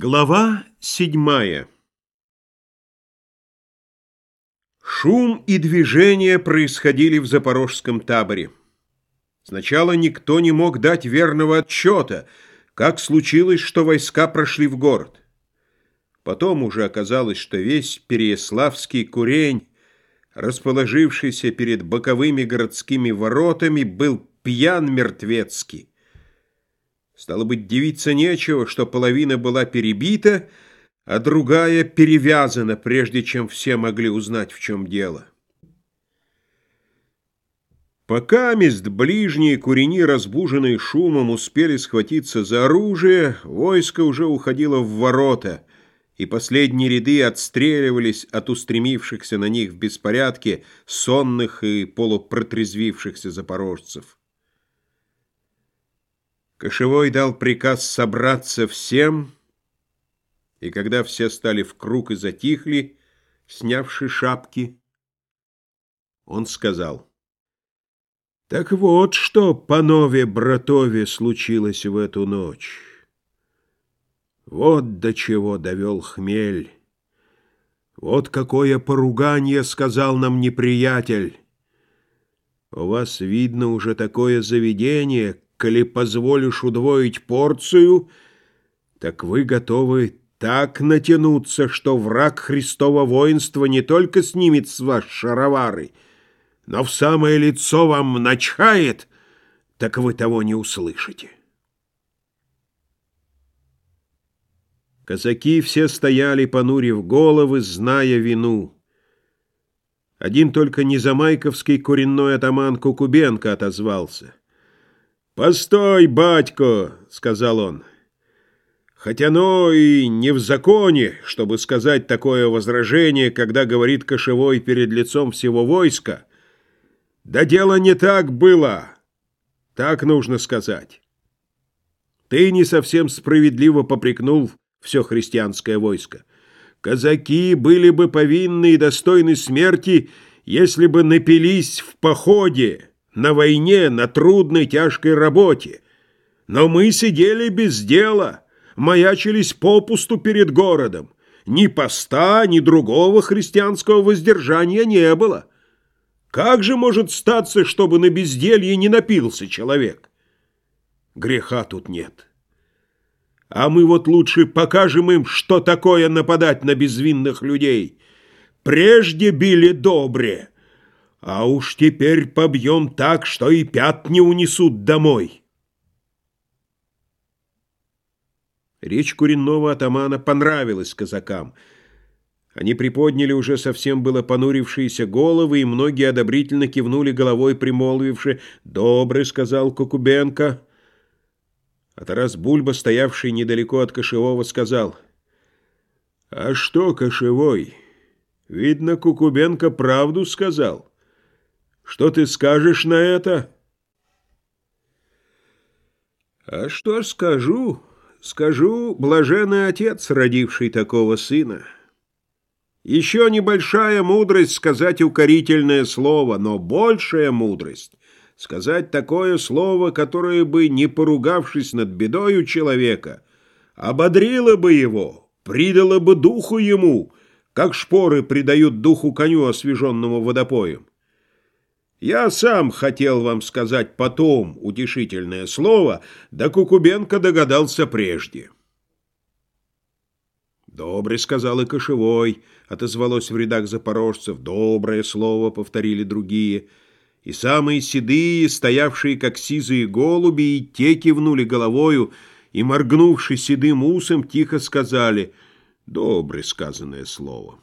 Глава седьмая Шум и движение происходили в запорожском таборе. Сначала никто не мог дать верного отчета, как случилось, что войска прошли в город. Потом уже оказалось, что весь Переяславский курень, расположившийся перед боковыми городскими воротами, был пьян мертвецкий. Стало быть, девиться нечего, что половина была перебита, а другая перевязана, прежде чем все могли узнать, в чем дело. Пока мест ближние курени, разбуженные шумом, успели схватиться за оружие, войско уже уходило в ворота, и последние ряды отстреливались от устремившихся на них в беспорядке сонных и полупротрезвившихся запорожцев. Кошевой дал приказ собраться всем, и когда все стали в круг и затихли, снявши шапки, он сказал, «Так вот что, панове братове, случилось в эту ночь. Вот до чего довел хмель. Вот какое поругание сказал нам неприятель. У вас видно уже такое заведение, коли позволишь удвоить порцию, так вы готовы так натянуться, что враг Христова воинства не только снимет с вас шаровары, но в самое лицо вам начхает, так вы того не услышите. Казаки все стояли, понурив головы, зная вину. Один только незамайковский коренной атаман Кукубенко отозвался. «Постой, батько!» — сказал он. «Хотя оно и не в законе, чтобы сказать такое возражение, когда говорит кошевой перед лицом всего войска. Да дело не так было. Так нужно сказать. Ты не совсем справедливо попрекнул все христианское войско. Казаки были бы повинны и достойны смерти, если бы напились в походе» на войне, на трудной, тяжкой работе. Но мы сидели без дела, маячились попусту перед городом. Ни поста, ни другого христианского воздержания не было. Как же может статься, чтобы на безделье не напился человек? Греха тут нет. А мы вот лучше покажем им, что такое нападать на безвинных людей. Прежде били добре, а уж теперь побьем так, что и пят не унесут домой. Речь куренного атамана понравилась казакам. Они приподняли уже совсем было понурившиеся головы, и многие одобрительно кивнули головой, примолвивши «Добрый», — сказал Кокубенко. А Тарас Бульба, стоявший недалеко от Кошевого, сказал «А что, Кошевой, видно, Кукубенко правду сказал». Что ты скажешь на это? А что скажу? Скажу, блаженный отец, родивший такого сына. Еще небольшая мудрость сказать укорительное слово, но большая мудрость сказать такое слово, которое бы, не поругавшись над бедою человека, ободрило бы его, придало бы духу ему, как шпоры придают духу коню, освеженному водопоем. Я сам хотел вам сказать потом утешительное слово, да Кукубенко догадался прежде. «Добрый», — сказал и Кошевой, — отозвалось в рядах запорожцев. «Доброе слово», — повторили другие. И самые седые, стоявшие как сизые голуби, и те кивнули головою, и, моргнувши седым усом, тихо сказали «Доброе сказанное слово».